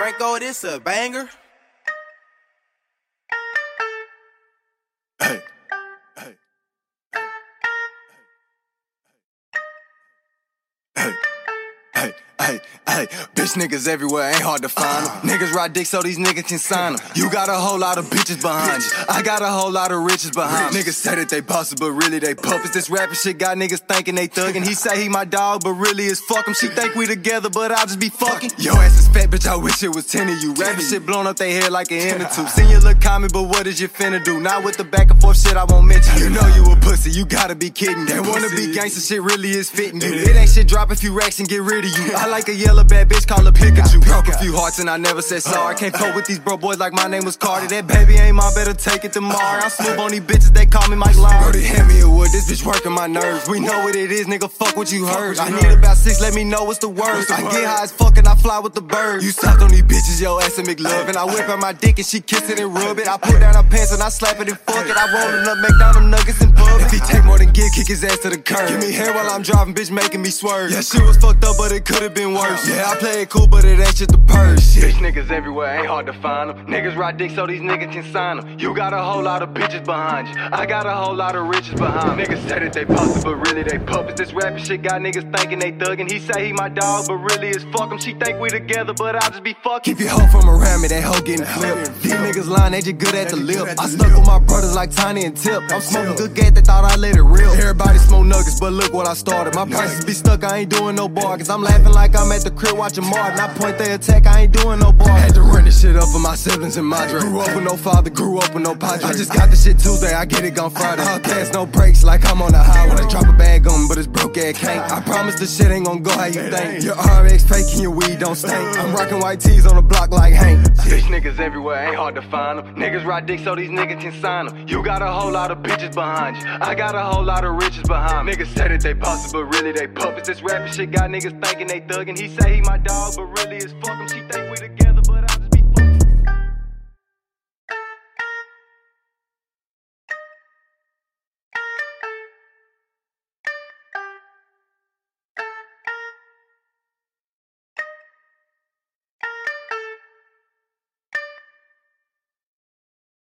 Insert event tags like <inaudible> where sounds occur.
Franco, this a banger. Hey, hey, bitch niggas everywhere, ain't hard to find them. Niggas ride dick so these niggas can sign them. You got a whole lot of bitches behind you. I got a whole lot of riches behind me. Niggas say that they bossy, but really they puppets. This rapping shit got niggas thinking they thuggin'. He say he my dog, but really is fuck him. She think we together, but I'll just be fucking. Yo ass is fat, bitch, I wish it was 10 of you. Rapping shit blown up they head like an inner tube. Seen you look common, but what is you finna do? Not with the back and forth shit, I won't mention. You know you a pussy, you gotta be kidding. That wanna be gangster shit really is fitting you. It ain't shit drop a few racks and get rid of you. I like a yellow bad bitch, call a Pikachu. Broke a few hearts and I never said sorry. Uh. Can't cope with these bro boys like my name was Carter. That baby ain't mine, better take it tomorrow. I'm smooth on these bitches, they call me Mike Long. Brody, hand me a wood, this bitch working my nerves. We know what it is, nigga, fuck what you heard. I need about six, let me know what's the worst. I get high as fuck and I fly with the birds. You sucked on these bitches, yo ass and McLove. And I whip out my dick and she kiss it and rub it. I put <laughs> down her pants and I slap it and fuck it. I roll it up, make down them and pub. If he take more than give, kick his ass to the curb. Give me hair while I'm driving, bitch, making me swerve. Yeah, shit was fucked up, but it could've been worse. Yeah, I play it cool, but it ain't shit the purse. Bitch niggas everywhere, ain't hard to find them. Niggas ride dick so these niggas can sign them. You got a whole lot of bitches behind you. I got a whole lot of riches behind me. Niggas say that they pussy, but really they puppets. This rapping shit got niggas thinking they thuggin'. He say he my dog, but really it's fuck him. She think we together, but I'll just be fucking. Keep your hoe from around me, that hoe getting flipped. These niggas lying, they just good at the lip. I stuck with my brothers like Tiny and Tip. I'm smoking good gas, they thought I let it real. Everybody smoke nuggets, but look what I started. My prices be stuck, I ain't doing no bar. Cause I'm laughing like I'm at the crib watching Martin. I point the attack, I ain't doing no bar. Had to run this shit up for my siblings and my dream. Grew up with no father, grew up with no padre. I just got the shit Tuesday, I get it gone Friday. Uh-huh. All gas, no brakes, like I'm on the highway. I drop a bag on but it's broke ass can't. I promise the shit ain't gon' go how you think. Your RX fake and your weed don't stink. Uh-huh. I'm rocking white tees on the block like Hank. Bitch niggas everywhere, ain't hard to find them. Niggas ride dick so these niggas can sign them. You got a whole lot of bitches behind you. I got a whole lot of riches behind me. Niggas say that they bossy, but really they puppets. This rapping shit got niggas thinking they thuggin'. He say he my dog, but really it's fuck him. She think we together.